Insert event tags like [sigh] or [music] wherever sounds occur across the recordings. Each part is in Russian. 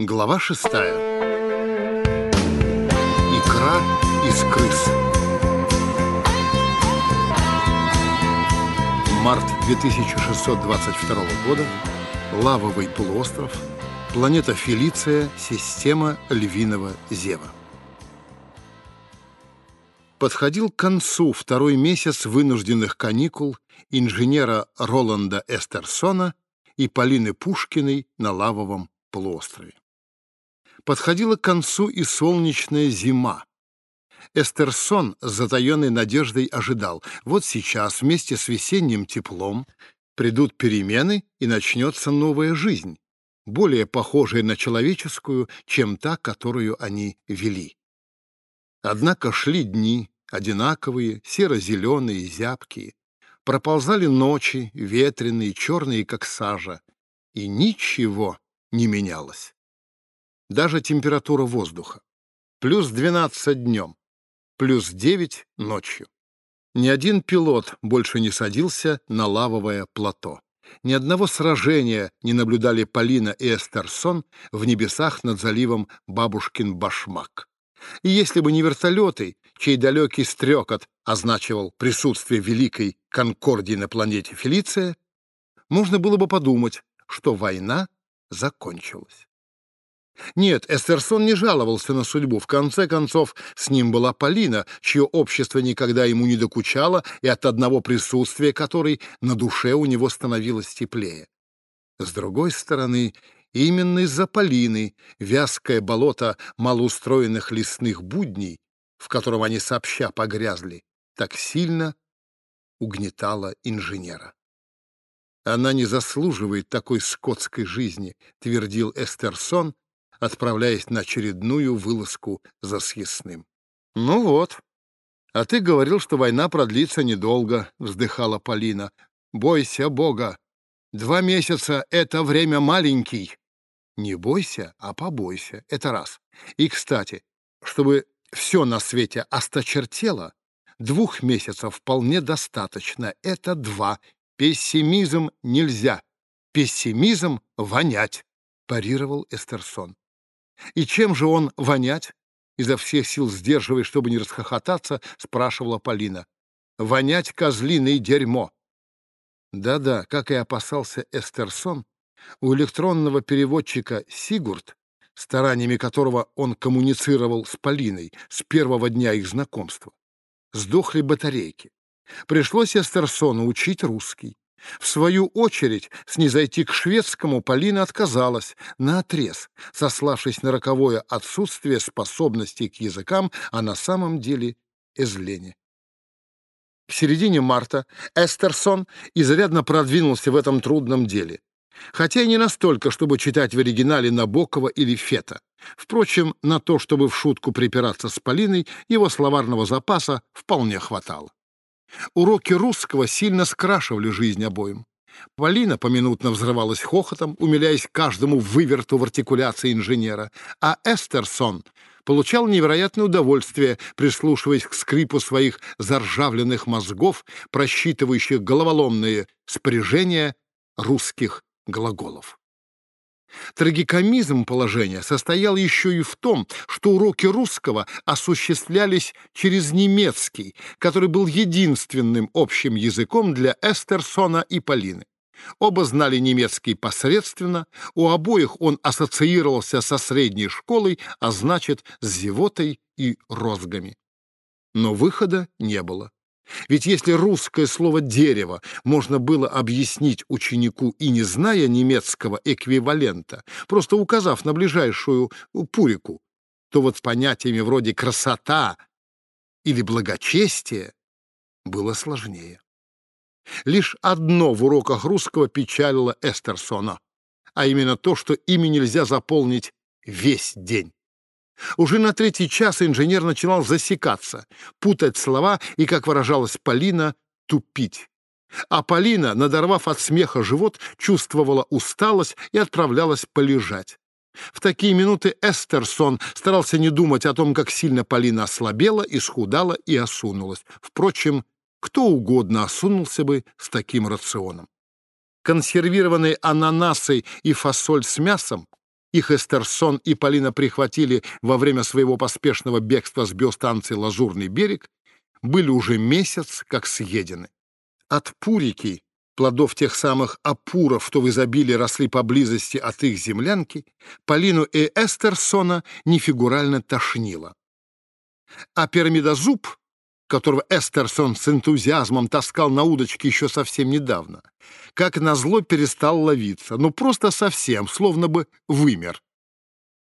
Глава шестая. Икра из крыс. Март 2622 года. Лавовый полуостров. Планета Фелиция. Система Львиного Зева. Подходил к концу второй месяц вынужденных каникул инженера Роланда Эстерсона и Полины Пушкиной на Лавовом полуострове. Подходила к концу и солнечная зима. Эстерсон с затаенной надеждой ожидал. Вот сейчас вместе с весенним теплом придут перемены и начнется новая жизнь, более похожая на человеческую, чем та, которую они вели. Однако шли дни, одинаковые, серо-зеленые, зябкие. Проползали ночи, ветреные, черные, как сажа, и ничего не менялось даже температура воздуха. Плюс 12 днем, плюс 9 ночью. Ни один пилот больше не садился на лавовое плато. Ни одного сражения не наблюдали Полина и Эстерсон в небесах над заливом Бабушкин-Башмак. И если бы не вертолеты, чей далекий стрекот означивал присутствие великой Конкордии на планете Фелиция, можно было бы подумать, что война закончилась. Нет, Эстерсон не жаловался на судьбу. В конце концов, с ним была Полина, чье общество никогда ему не докучало, и от одного присутствия которой на душе у него становилось теплее. С другой стороны, именно из-за Полины вязкое болото малоустроенных лесных будней, в котором они сообща погрязли, так сильно угнетало инженера. «Она не заслуживает такой скотской жизни», — твердил Эстерсон, отправляясь на очередную вылазку за съестным. «Ну вот. А ты говорил, что война продлится недолго», — вздыхала Полина. «Бойся Бога. Два месяца — это время маленький». «Не бойся, а побойся. Это раз. И, кстати, чтобы все на свете осточертело, двух месяцев вполне достаточно. Это два. Пессимизм нельзя. Пессимизм вонять», — парировал Эстерсон. И чем же он вонять? Изо всех сил сдерживая, чтобы не расхохотаться, спрашивала Полина. Вонять козлиное дерьмо. Да-да, как и опасался Эстерсон, у электронного переводчика Сигурд, стараниями которого он коммуницировал с Полиной с первого дня их знакомства, сдохли батарейки. Пришлось Эстерсону учить русский. В свою очередь, снизойти к шведскому Полина отказалась наотрез, сославшись на роковое отсутствие способностей к языкам, а на самом деле эзление. К середине марта Эстерсон изрядно продвинулся в этом трудном деле, хотя и не настолько, чтобы читать в оригинале Набокова или Фета. Впрочем, на то, чтобы в шутку припираться с Полиной, его словарного запаса вполне хватало. Уроки русского сильно скрашивали жизнь обоим. Полина поминутно взрывалась хохотом, умиляясь каждому выверту в артикуляции инженера, а Эстерсон получал невероятное удовольствие, прислушиваясь к скрипу своих заржавленных мозгов, просчитывающих головоломные спряжения русских глаголов. Трагикомизм положения состоял еще и в том, что уроки русского осуществлялись через немецкий, который был единственным общим языком для Эстерсона и Полины. Оба знали немецкий посредственно, у обоих он ассоциировался со средней школой, а значит, с зевотой и розгами. Но выхода не было. Ведь если русское слово «дерево» можно было объяснить ученику и не зная немецкого эквивалента, просто указав на ближайшую пурику, то вот с понятиями вроде «красота» или «благочестие» было сложнее. Лишь одно в уроках русского печалило Эстерсона, а именно то, что ими нельзя заполнить весь день. Уже на третий час инженер начинал засекаться, путать слова и, как выражалась Полина, тупить. А Полина, надорвав от смеха живот, чувствовала усталость и отправлялась полежать. В такие минуты Эстерсон старался не думать о том, как сильно Полина ослабела, исхудала и осунулась. Впрочем, кто угодно осунулся бы с таким рационом. Консервированные ананасы и фасоль с мясом их Эстерсон и Полина прихватили во время своего поспешного бегства с биостанции «Лазурный берег», были уже месяц как съедены. От пурики, плодов тех самых апуров, что в изобилии росли поблизости от их землянки, Полину и Эстерсона нефигурально тошнило. А пирамидозуб, которого Эстерсон с энтузиазмом таскал на удочке еще совсем недавно, как назло перестал ловиться, ну просто совсем, словно бы вымер.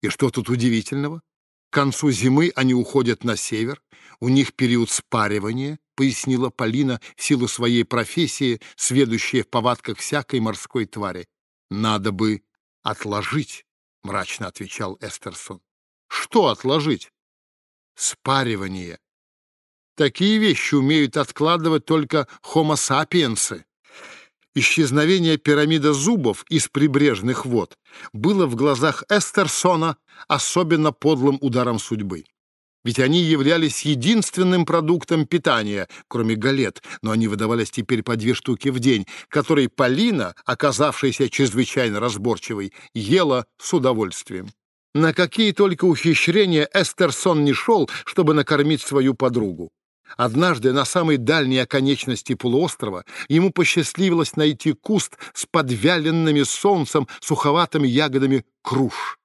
И что тут удивительного? К концу зимы они уходят на север, у них период спаривания, пояснила Полина в силу своей профессии, сведущая в повадках всякой морской твари. Надо бы отложить, мрачно отвечал Эстерсон. Что отложить? Спаривание. Такие вещи умеют откладывать только хомо сапиенсы. Исчезновение пирамида зубов из прибрежных вод было в глазах Эстерсона особенно подлым ударом судьбы. Ведь они являлись единственным продуктом питания, кроме галет, но они выдавались теперь по две штуки в день, которые Полина, оказавшаяся чрезвычайно разборчивой, ела с удовольствием. На какие только ухищрения Эстерсон не шел, чтобы накормить свою подругу. Однажды на самой дальней оконечности полуострова ему посчастливилось найти куст с подвяленными солнцем суховатыми ягодами круш.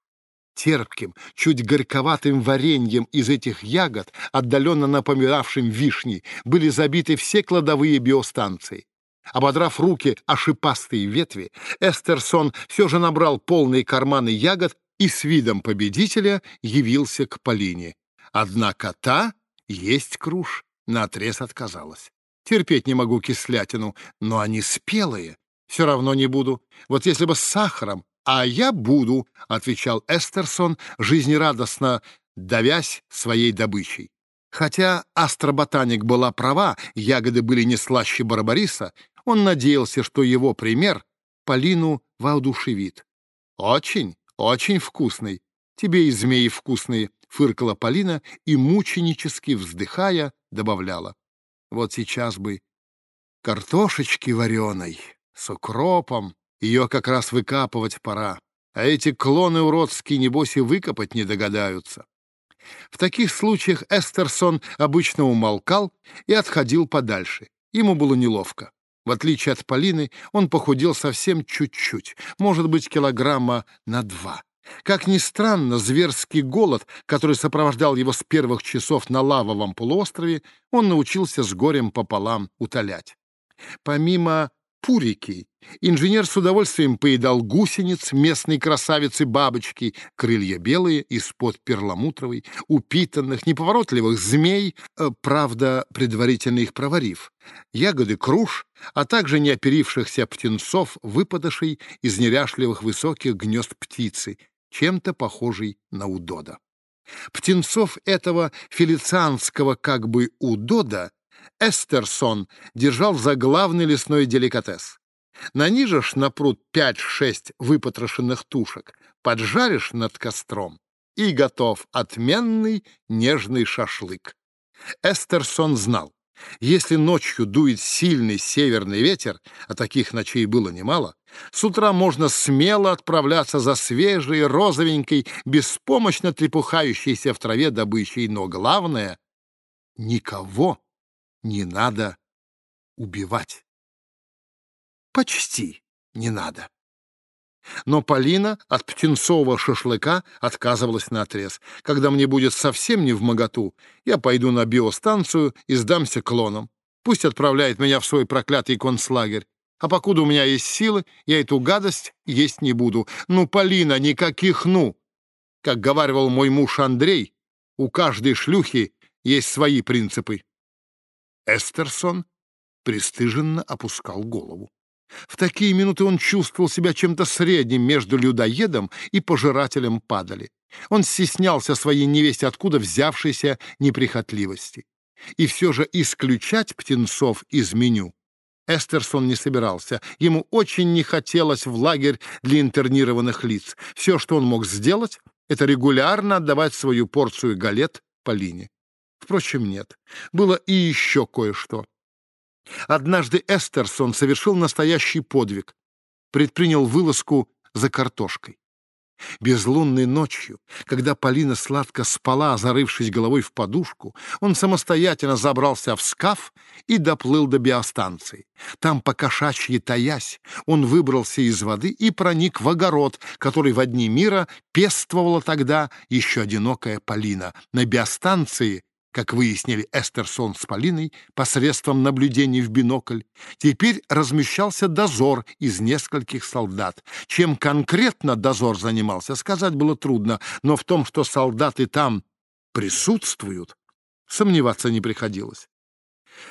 Терпким, чуть горьковатым вареньем из этих ягод, отдаленно напоминавшим вишни, были забиты все кладовые биостанции. Ободрав руки о шипастые ветви, Эстерсон все же набрал полные карманы ягод и с видом победителя явился к Полине. Однако та есть круш наотрез отказалась. Терпеть не могу кислятину, но они спелые. Все равно не буду. Вот если бы с сахаром, а я буду, — отвечал Эстерсон, жизнерадостно давясь своей добычей. Хотя астроботаник была права, ягоды были не слаще барбариса, он надеялся, что его пример Полину воодушевит. «Очень, очень вкусный. Тебе и змеи вкусные», — фыркала Полина и, мученически вздыхая, добавляла. Вот сейчас бы картошечки вареной с укропом, ее как раз выкапывать пора, а эти клоны уродские, небось, и выкопать не догадаются. В таких случаях Эстерсон обычно умолкал и отходил подальше. Ему было неловко. В отличие от Полины, он похудел совсем чуть-чуть, может быть, килограмма на два. Как ни странно, зверский голод, который сопровождал его с первых часов на лавовом полуострове, он научился с горем пополам утолять. Помимо пурики, инженер с удовольствием поедал гусениц, местной красавицы-бабочки, крылья белые, из-под перламутровой, упитанных, неповоротливых змей, э, правда, предварительно их проварив, ягоды круш, а также неоперившихся птенцов, выпадавшей из неряшливых высоких гнезд птицы, чем-то похожий на удода. Птенцов этого фелицианского как бы удода Эстерсон держал за главный лесной деликатес. Нанижешь на пруд пять-шесть выпотрошенных тушек, поджаришь над костром, и готов отменный нежный шашлык. Эстерсон знал, если ночью дует сильный северный ветер, а таких ночей было немало, с утра можно смело отправляться за свежей, розовенькой, беспомощно трепухающейся в траве добычей. Но главное — никого не надо убивать. Почти не надо. Но Полина от птенцового шашлыка отказывалась наотрез. Когда мне будет совсем не в моготу, я пойду на биостанцию и сдамся клонам. Пусть отправляет меня в свой проклятый концлагерь. А покуда у меня есть силы, я эту гадость есть не буду. Ну, Полина, никаких «ну». Как говаривал мой муж Андрей, у каждой шлюхи есть свои принципы. Эстерсон пристыженно опускал голову. В такие минуты он чувствовал себя чем-то средним между людоедом и пожирателем падали. Он стеснялся своей невесте откуда взявшейся неприхотливости. И все же исключать птенцов из меню Эстерсон не собирался. Ему очень не хотелось в лагерь для интернированных лиц. Все, что он мог сделать, это регулярно отдавать свою порцию галет Полине. Впрочем, нет. Было и еще кое-что. Однажды Эстерсон совершил настоящий подвиг, предпринял вылазку за картошкой. Безлунной ночью, когда Полина сладко спала, зарывшись головой в подушку, он самостоятельно забрался в скаф и доплыл до биостанции. Там, покошачьи таясь, он выбрался из воды и проник в огород, который в одни мира пествовала тогда еще одинокая Полина. На биостанции как выяснили Эстерсон с Полиной посредством наблюдений в бинокль, теперь размещался дозор из нескольких солдат. Чем конкретно дозор занимался, сказать было трудно, но в том, что солдаты там присутствуют, сомневаться не приходилось.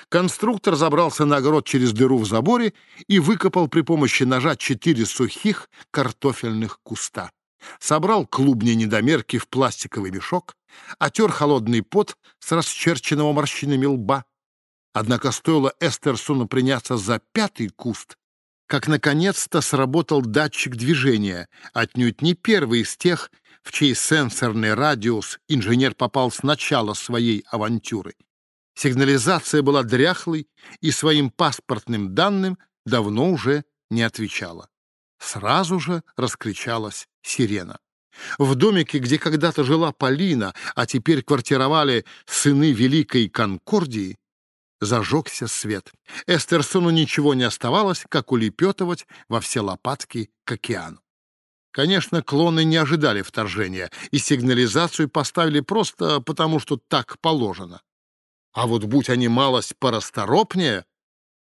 Конструктор забрался на огород через дыру в заборе и выкопал при помощи ножа четыре сухих картофельных куста собрал клубни-недомерки в пластиковый мешок, отер холодный пот с расчерченного морщинами лба. Однако стоило Эстерсону приняться за пятый куст, как наконец-то сработал датчик движения, отнюдь не первый из тех, в чей сенсорный радиус инженер попал с начала своей авантюры. Сигнализация была дряхлой и своим паспортным данным давно уже не отвечала. Сразу же раскричалась сирена. В домике, где когда-то жила Полина, а теперь квартировали сыны Великой Конкордии, зажегся свет. Эстерсону ничего не оставалось, как улепетывать во все лопатки к океану. Конечно, клоны не ожидали вторжения, и сигнализацию поставили просто потому, что так положено. А вот будь они малость порасторопнее,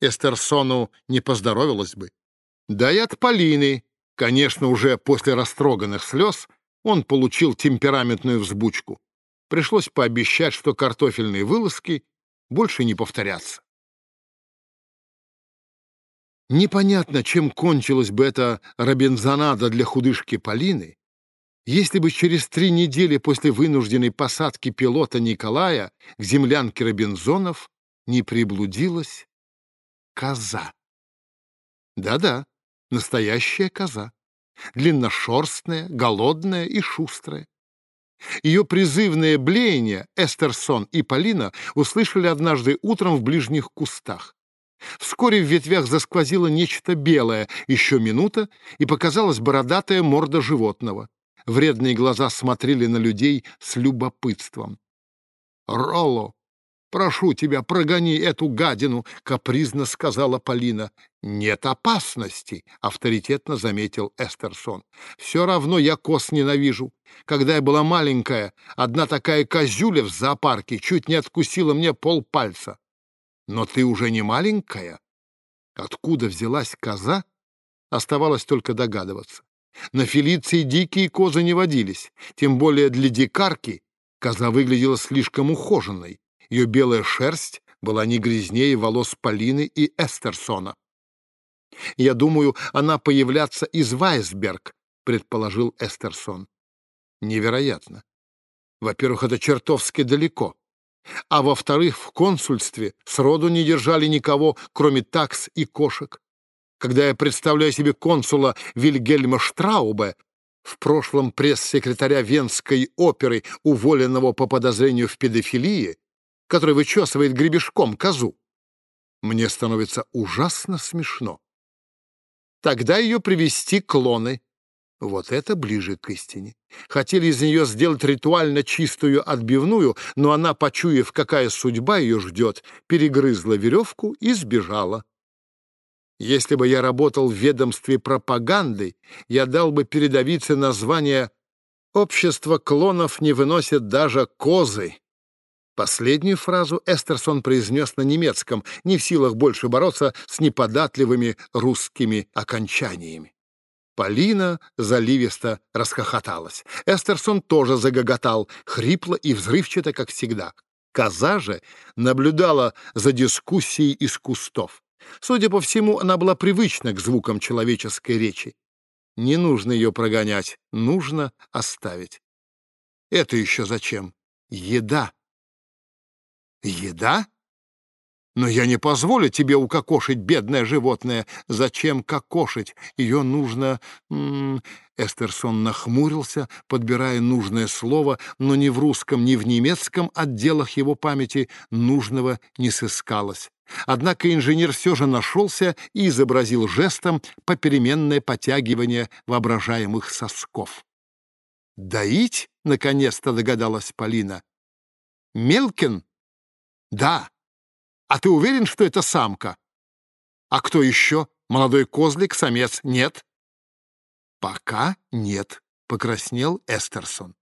Эстерсону не поздоровилось бы. Да и от Полины, конечно, уже после растроганных слез, он получил темпераментную взбучку. Пришлось пообещать, что картофельные вылазки больше не повторятся. Непонятно, чем кончилась бы эта робинзонада для худышки Полины, если бы через три недели после вынужденной посадки пилота Николая к землянке Робинзонов не приблудилась коза. Да-да, Настоящая коза. Длинношерстная, голодная и шустрая. Ее призывное блеяние Эстерсон и Полина услышали однажды утром в ближних кустах. Вскоре в ветвях засквозило нечто белое, еще минута, и показалась бородатая морда животного. Вредные глаза смотрели на людей с любопытством. «Ролло, «Прошу тебя, прогони эту гадину», — капризно сказала Полина. «Нет опасности», — авторитетно заметил Эстерсон. «Все равно я коз ненавижу. Когда я была маленькая, одна такая козюля в зоопарке чуть не откусила мне полпальца. Но ты уже не маленькая». Откуда взялась коза, оставалось только догадываться. На Фелиции дикие козы не водились, тем более для дикарки коза выглядела слишком ухоженной. Ее белая шерсть была не грязнее волос Полины и Эстерсона. «Я думаю, она появляться из Вайсберг», — предположил Эстерсон. «Невероятно. Во-первых, это чертовски далеко. А во-вторых, в консульстве сроду не держали никого, кроме такс и кошек. Когда я представляю себе консула Вильгельма Штраубе, в прошлом пресс-секретаря Венской оперы, уволенного по подозрению в педофилии, который вычесывает гребешком козу. Мне становится ужасно смешно. Тогда ее привести клоны. Вот это ближе к истине. Хотели из нее сделать ритуально чистую отбивную, но она, почуяв, какая судьба ее ждет, перегрызла веревку и сбежала. Если бы я работал в ведомстве пропаганды, я дал бы передовице название «Общество клонов не выносит даже козы». Последнюю фразу Эстерсон произнес на немецком, не в силах больше бороться с неподатливыми русскими окончаниями. Полина заливисто расхохоталась. Эстерсон тоже загоготал, хрипло и взрывчато, как всегда. Коза же наблюдала за дискуссией из кустов. Судя по всему, она была привычна к звукам человеческой речи. Не нужно ее прогонять, нужно оставить. Это еще зачем? Еда. Еда? Но я не позволю тебе укокошить, бедное животное. Зачем кокошить? Ее нужно... Эстерсон нахмурился, подбирая нужное слово, но ни в русском, ни в немецком отделах его памяти нужного не сыскалось. Однако инженер все же нашелся и изобразил жестом попеременное потягивание воображаемых сосков. Доить? Наконец-то догадалась Полина. Мелкин? Да. А ты уверен, что это самка? А кто еще? Молодой козлик, самец? Нет. Пока нет, покраснел Эстерсон.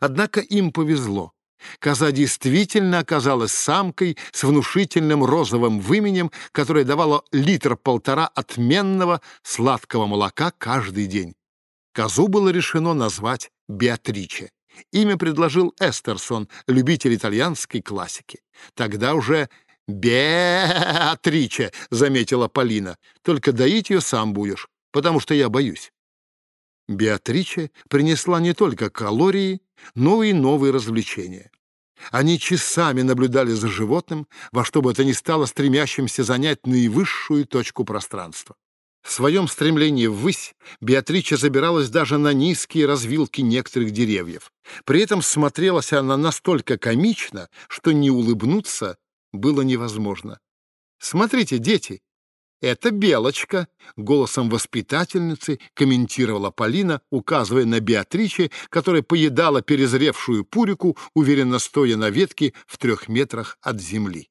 Однако им повезло. Коза действительно оказалась самкой с внушительным розовым выменем, которое давало литр-полтора отменного сладкого молока каждый день. Козу было решено назвать Беатриче. Имя предложил Эстерсон, любитель итальянской классики. Тогда уже «Беатриче», — заметила Полина. «Только доить ее сам будешь, потому что я боюсь». Беатриче принесла не только калории, но и новые развлечения. Они часами наблюдали за животным, во что бы это ни стало стремящимся занять наивысшую точку пространства. В своем стремлении ввысь Беатрича забиралась даже на низкие развилки некоторых деревьев. При этом смотрелась она настолько комично, что не улыбнуться было невозможно. «Смотрите, дети, это Белочка», — голосом воспитательницы комментировала Полина, указывая на Беатриче, которая поедала перезревшую пурику, уверенно стоя на ветке в трех метрах от земли.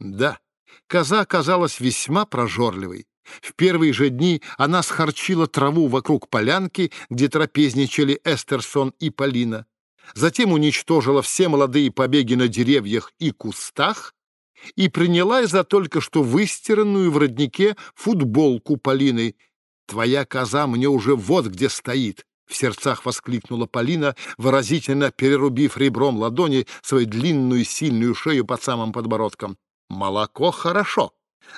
Да, коза оказалась весьма прожорливой. В первые же дни она схорчила траву вокруг полянки, где трапезничали Эстерсон и Полина. Затем уничтожила все молодые побеги на деревьях и кустах и принялась за только что выстиранную в роднике футболку Полины. «Твоя коза мне уже вот где стоит!» — в сердцах воскликнула Полина, выразительно перерубив ребром ладони свою длинную сильную шею под самым подбородком. «Молоко хорошо,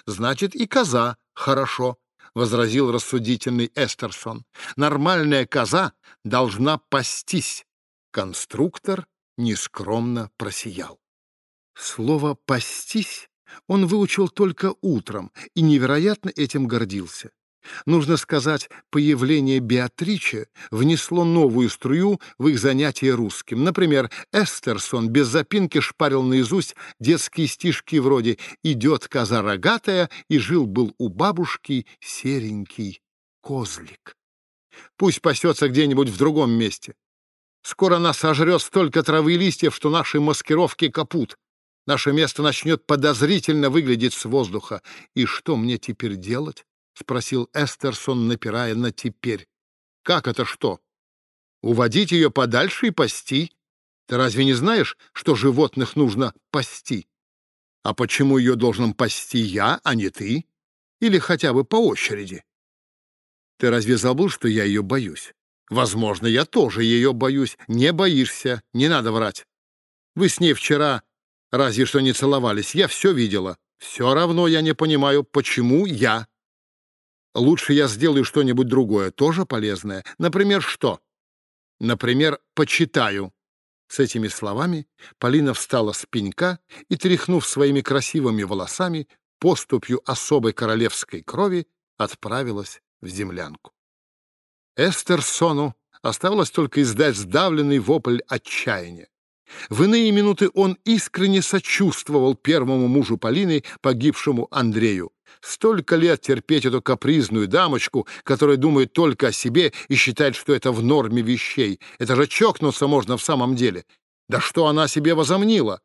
значит и коза хорошо», — возразил рассудительный Эстерсон. «Нормальная коза должна пастись». Конструктор нескромно просиял. Слово «пастись» он выучил только утром и невероятно этим гордился. Нужно сказать, появление Беатриче внесло новую струю в их занятия русским. Например, Эстерсон без запинки шпарил наизусть детские стишки вроде «Идет коза рогатая, и жил-был у бабушки серенький козлик». Пусть пасется где-нибудь в другом месте. Скоро она сожрет столько травы и листьев, что наши маскировки капут. Наше место начнет подозрительно выглядеть с воздуха. И что мне теперь делать? — спросил Эстерсон, напирая на «теперь». «Как это что? Уводить ее подальше и пасти? Ты разве не знаешь, что животных нужно пасти? А почему ее должен пасти я, а не ты? Или хотя бы по очереди? Ты разве забыл, что я ее боюсь? Возможно, я тоже ее боюсь. Не боишься, не надо врать. Вы с ней вчера разве что не целовались. Я все видела. Все равно я не понимаю, почему я. Лучше я сделаю что-нибудь другое, тоже полезное. Например, что? Например, почитаю. С этими словами Полина встала с пенька и, тряхнув своими красивыми волосами, поступью особой королевской крови, отправилась в землянку. Эстерсону оставалось только издать сдавленный вопль отчаяния. В иные минуты он искренне сочувствовал первому мужу Полины, погибшему Андрею. Столько лет терпеть эту капризную дамочку, которая думает только о себе и считает, что это в норме вещей. Это же чокнуться можно в самом деле. Да что она себе возомнила?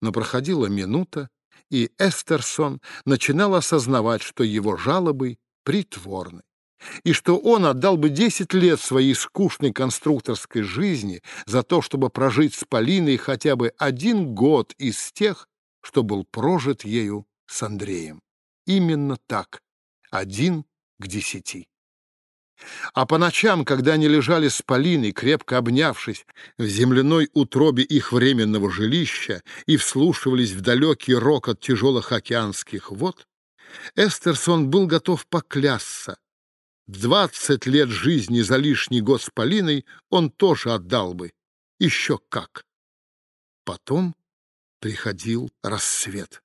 Но проходила минута, и Эстерсон начинал осознавать, что его жалобы притворны и что он отдал бы десять лет своей скучной конструкторской жизни за то, чтобы прожить с Полиной хотя бы один год из тех, что был прожит ею с Андреем. Именно так, один к десяти. А по ночам, когда они лежали с Полиной, крепко обнявшись в земляной утробе их временного жилища и вслушивались в далекий рок от тяжелых океанских вод, Эстерсон был готов поклясться, Двадцать лет жизни за лишний год с Полиной он тоже отдал бы. Еще как. Потом приходил рассвет.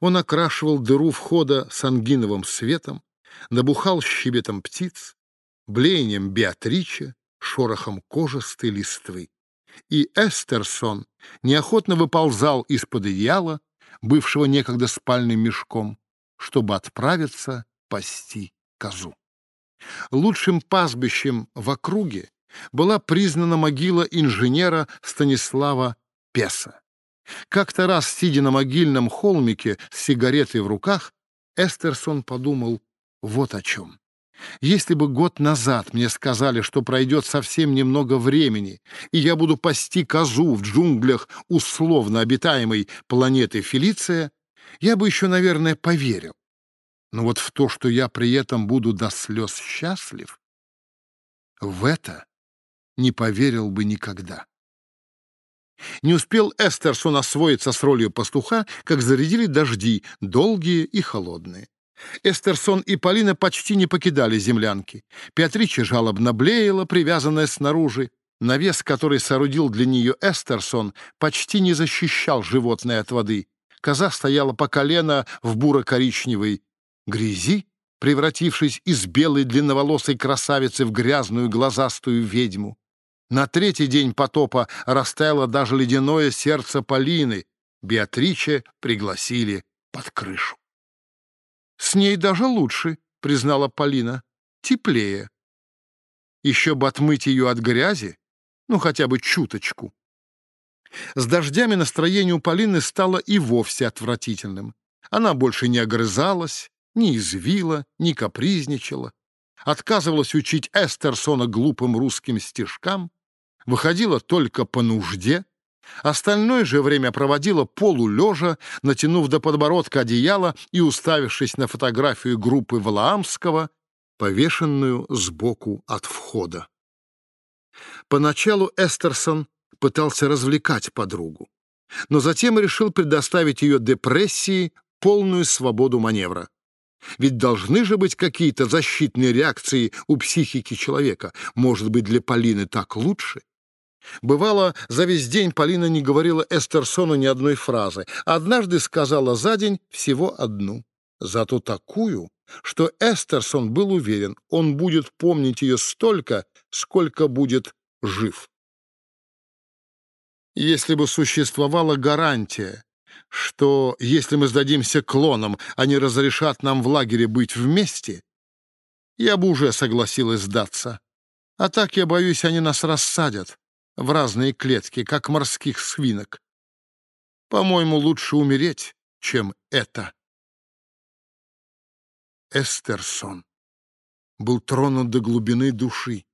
Он окрашивал дыру входа сангиновым светом, набухал щебетом птиц, блеянием Беатриче, шорохом кожистой листвы. И Эстерсон неохотно выползал из-под одеяла, бывшего некогда спальным мешком, чтобы отправиться пасти козу. Лучшим пастбищем в округе была признана могила инженера Станислава Песа. Как-то раз, сидя на могильном холмике с сигаретой в руках, Эстерсон подумал вот о чем. Если бы год назад мне сказали, что пройдет совсем немного времени, и я буду пасти козу в джунглях условно обитаемой планеты Фелиция, я бы еще, наверное, поверил. Но вот в то, что я при этом буду до слез счастлив, в это не поверил бы никогда. Не успел Эстерсон освоиться с ролью пастуха, как зарядили дожди, долгие и холодные. Эстерсон и Полина почти не покидали землянки. Пеатрича жалобно блеяла, привязанная снаружи. Навес, который соорудил для нее Эстерсон, почти не защищал животное от воды. Коза стояла по колено в буро-коричневой грязи, превратившись из белой длинноволосой красавицы в грязную глазастую ведьму. На третий день потопа растаяло даже ледяное сердце Полины. Беатриче пригласили под крышу. «С ней даже лучше», — признала Полина. «Теплее. Еще бы отмыть ее от грязи, ну, хотя бы чуточку». С дождями настроение у Полины стало и вовсе отвратительным. Она больше не огрызалась, не извила, не капризничала, отказывалась учить Эстерсона глупым русским стишкам, выходила только по нужде, остальное же время проводила полулежа, натянув до подбородка одеяло и уставившись на фотографию группы Валаамского, повешенную сбоку от входа. Поначалу Эстерсон пытался развлекать подругу, но затем решил предоставить ее депрессии полную свободу маневра. Ведь должны же быть какие-то защитные реакции у психики человека. Может быть, для Полины так лучше? Бывало, за весь день Полина не говорила Эстерсону ни одной фразы. Однажды сказала за день всего одну. Зато такую, что Эстерсон был уверен, он будет помнить ее столько, сколько будет жив. Если бы существовала гарантия, что если мы сдадимся клонам, они разрешат нам в лагере быть вместе, я бы уже согласилась сдаться. А так, я боюсь, они нас рассадят в разные клетки, как морских свинок. По-моему, лучше умереть, чем это. Эстерсон был тронут до глубины души.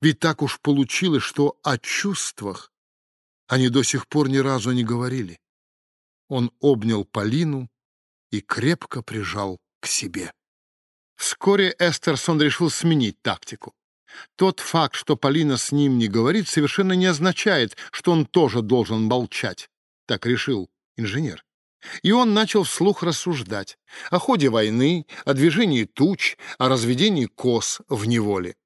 Ведь так уж получилось, что о чувствах они до сих пор ни разу не говорили. Он обнял Полину и крепко прижал к себе. Вскоре Эстерсон решил сменить тактику. Тот факт, что Полина с ним не говорит, совершенно не означает, что он тоже должен молчать. Так решил инженер. И он начал вслух рассуждать о ходе войны, о движении туч, о разведении коз в неволе.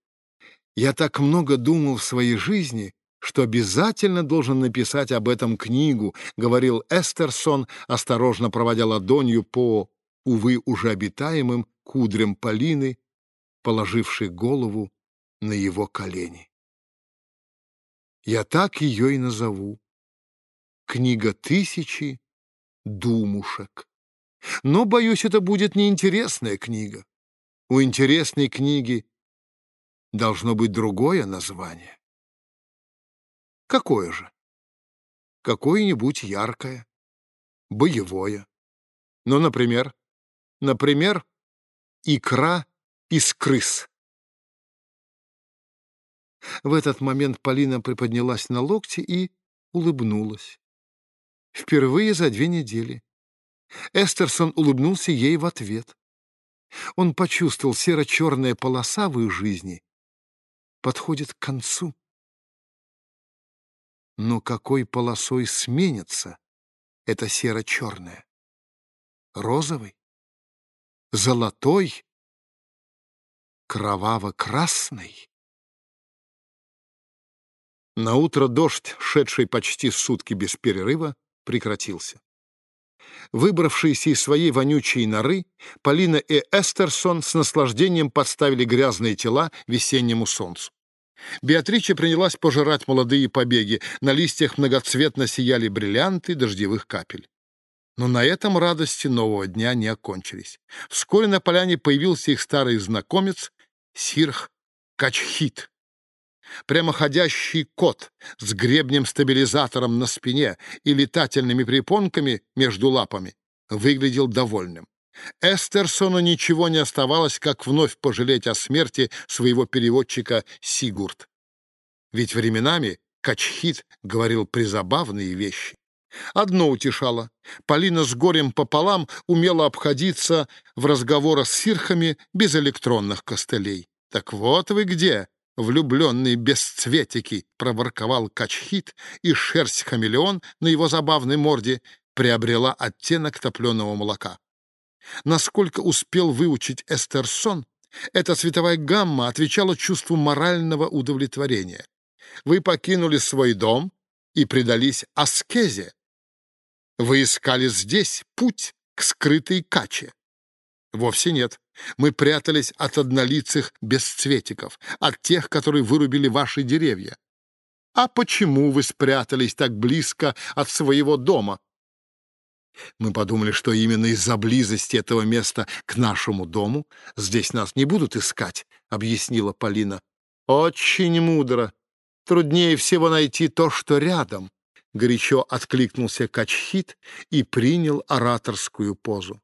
Я так много думал в своей жизни, что обязательно должен написать об этом книгу, говорил Эстерсон, осторожно проводя ладонью по, увы, уже обитаемым кудрям Полины, положившей голову на его колени. Я так ее и назову. Книга тысячи думушек. Но, боюсь, это будет неинтересная книга. У интересной книги должно быть другое название. Какое же? Какое-нибудь яркое, боевое. Ну, например, например, икра из крыс. В этот момент Полина приподнялась на локти и улыбнулась. Впервые за две недели. Эстерсон улыбнулся ей в ответ. Он почувствовал, серо-черная полоса в их жизни подходит к концу. Но какой полосой сменится эта серо-черная? Розовый? Золотой? Кроваво-красный? На утро дождь, шедший почти сутки без перерыва, прекратился. Выбравшиеся из своей вонючей норы, Полина и Эстерсон с наслаждением подставили грязные тела весеннему солнцу. Беатрича принялась пожирать молодые побеги, на листьях многоцветно сияли бриллианты дождевых капель. Но на этом радости нового дня не окончились. Вскоре на поляне появился их старый знакомец Сирх Качхит. Прямоходящий кот с гребнем-стабилизатором на спине и летательными препонками между лапами выглядел довольным. Эстерсону ничего не оставалось, как вновь пожалеть о смерти своего переводчика Сигурд. Ведь временами Качхит говорил призабавные вещи. Одно утешало. Полина с горем пополам умела обходиться в разговорах с сирхами без электронных костылей. «Так вот вы где, влюбленные бесцветики!» — проворковал Качхит, и шерсть-хамелеон на его забавной морде приобрела оттенок топленого молока. Насколько успел выучить Эстерсон, эта цветовая гамма отвечала чувству морального удовлетворения. Вы покинули свой дом и предались аскезе. Вы искали здесь путь к скрытой каче. Вовсе нет. Мы прятались от однолицых бесцветиков, от тех, которые вырубили ваши деревья. А почему вы спрятались так близко от своего дома? Мы подумали, что именно из-за близости этого места к нашему дому здесь нас не будут искать, — объяснила Полина. Очень мудро. Труднее всего найти то, что рядом. Горячо откликнулся Качхит и принял ораторскую позу.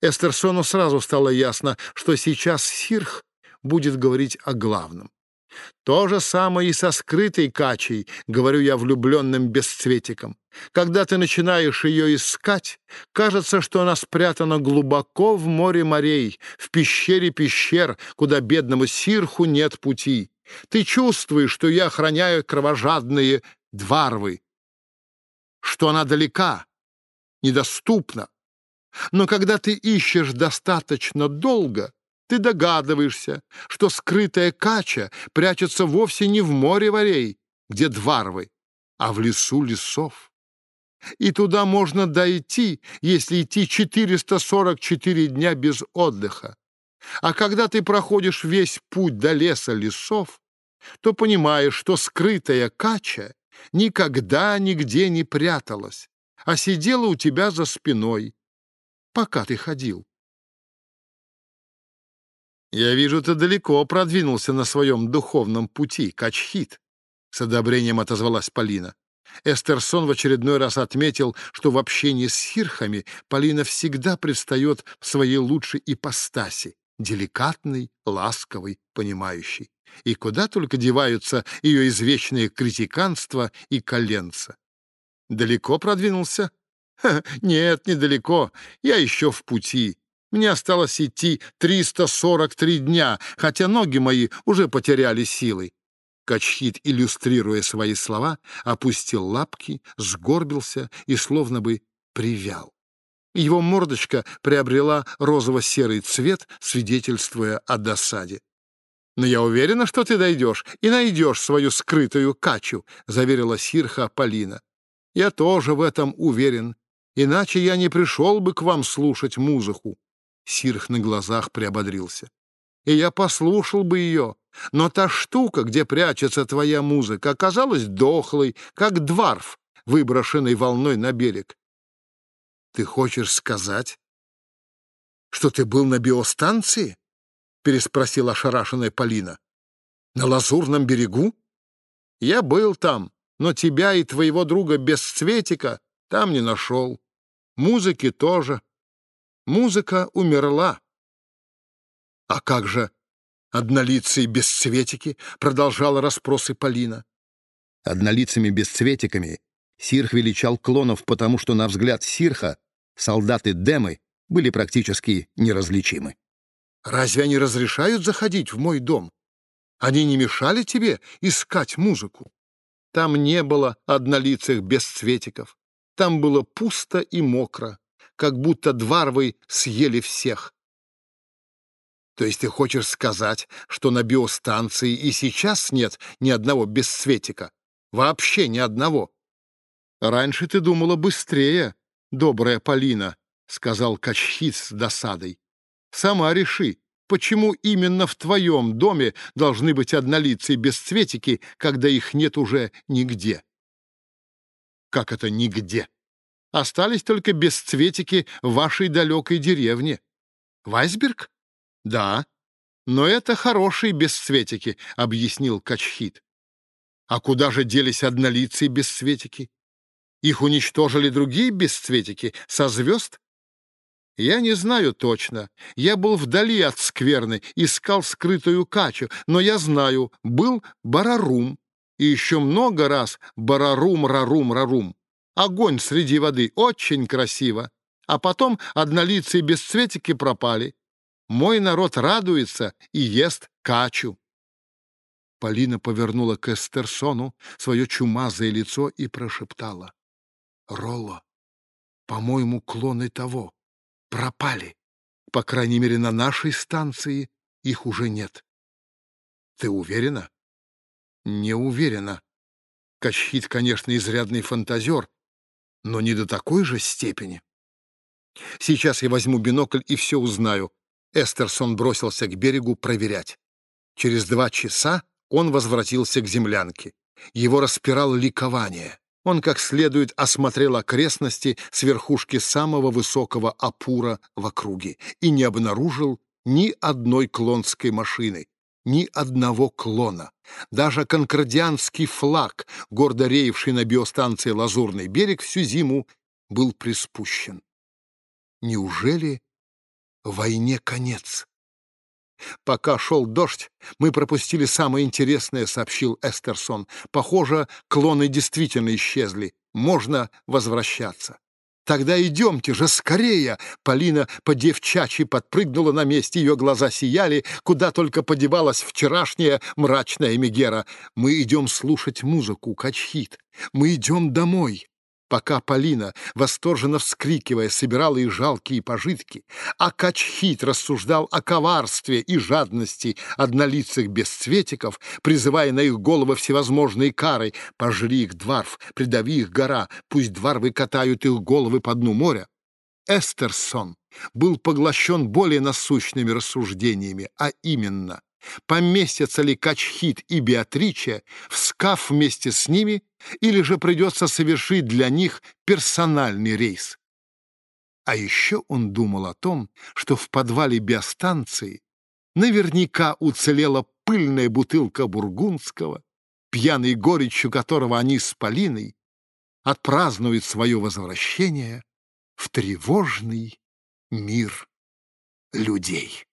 Эстерсону сразу стало ясно, что сейчас Сирх будет говорить о главном. То же самое и со скрытой качей, говорю я влюбленным бесцветиком. Когда ты начинаешь ее искать, кажется, что она спрятана глубоко в море морей, в пещере пещер, куда бедному сирху нет пути. Ты чувствуешь, что я охраняю кровожадные дварвы, что она далека, недоступна. Но когда ты ищешь достаточно долго, ты догадываешься, что скрытая кача прячется вовсе не в море варей, где дварвы, а в лесу лесов. И туда можно дойти, если идти 444 дня без отдыха. А когда ты проходишь весь путь до леса лесов, то понимаешь, что скрытая кача никогда нигде не пряталась, а сидела у тебя за спиной, пока ты ходил. «Я вижу, ты далеко продвинулся на своем духовном пути, Качхит», — с одобрением отозвалась Полина. Эстерсон в очередной раз отметил, что в общении с хирхами Полина всегда предстает в своей лучшей ипостаси — деликатной, ласковой, понимающей. И куда только деваются ее извечные критиканство и коленца. Далеко продвинулся? Ха, [laughs] нет, недалеко. Я еще в пути. Мне осталось идти 343 дня, хотя ноги мои уже потеряли силы. Качхит, иллюстрируя свои слова, опустил лапки, сгорбился и словно бы привял. Его мордочка приобрела розово-серый цвет, свидетельствуя о досаде. «Но я уверена, что ты дойдешь и найдешь свою скрытую качу», — заверила Сирха Полина. «Я тоже в этом уверен, иначе я не пришел бы к вам слушать музыку. Сирх на глазах приободрился. «И я послушал бы ее, но та штука, где прячется твоя музыка, оказалась дохлой, как дварф, выброшенный волной на берег. Ты хочешь сказать, что ты был на биостанции?» — переспросила ошарашенная Полина. «На Лазурном берегу?» «Я был там, но тебя и твоего друга Бесцветика там не нашел. Музыки тоже. Музыка умерла. А как же однолицые бесцветики? Продолжала расспросы Полина. Однолицами бесцветиками Сирх величал клонов, потому что, на взгляд Сирха, солдаты Демы были практически неразличимы. «Разве они разрешают заходить в мой дом? Они не мешали тебе искать музыку?» Там не было однолицых бесцветиков. Там было пусто и мокро как будто дварвы съели всех. То есть ты хочешь сказать, что на биостанции и сейчас нет ни одного бесцветика? Вообще ни одного? Раньше ты думала быстрее, добрая Полина, — сказал Качхит с досадой. Сама реши, почему именно в твоем доме должны быть однолицые бесцветики, когда их нет уже нигде? Как это нигде? Остались только бесцветики вашей далекой деревне. Вайсберг? Да. Но это хорошие бесцветики, — объяснил Качхит. А куда же делись однолицые бесцветики? Их уничтожили другие бесцветики со звезд? Я не знаю точно. Я был вдали от скверны, искал скрытую качу, но я знаю, был Барарум. И еще много раз Барарум-рарум-рарум. Огонь среди воды, очень красиво. А потом однолицые бесцветики пропали. Мой народ радуется и ест качу. Полина повернула к Эстерсону свое чумазое лицо и прошептала. — Ролло, по-моему, клоны того пропали. По крайней мере, на нашей станции их уже нет. Ты уверена? Не уверена. Кащит, конечно, изрядный фантазер, но не до такой же степени. Сейчас я возьму бинокль и все узнаю. Эстерсон бросился к берегу проверять. Через два часа он возвратился к землянке. Его распирало ликование. Он как следует осмотрел окрестности с верхушки самого высокого апура в округе и не обнаружил ни одной клонской машины, ни одного клона. Даже конкордианский флаг, гордо реевший на биостанции «Лазурный берег» всю зиму, был приспущен. Неужели войне конец? «Пока шел дождь, мы пропустили самое интересное», — сообщил Эстерсон. «Похоже, клоны действительно исчезли. Можно возвращаться». «Тогда идемте же скорее!» Полина по-девчачьи подпрыгнула на месте, ее глаза сияли, куда только подевалась вчерашняя мрачная Мегера. «Мы идем слушать музыку, качхит. Мы идем домой!» Пока Полина, восторженно вскрикивая, собирала их жалкие пожитки, а Качхит рассуждал о коварстве и жадности однолицых бесцветиков, призывая на их головы всевозможные кары «пожри их, дварф, придави их гора, пусть дварвы катают их головы по дну моря», Эстерсон был поглощен более насущными рассуждениями, а именно поместятся ли Качхит и Беатриче в скаф вместе с ними, или же придется совершить для них персональный рейс. А еще он думал о том, что в подвале биостанции наверняка уцелела пыльная бутылка бургундского, пьяной горечью которого они с Полиной отпразднуют свое возвращение в тревожный мир людей.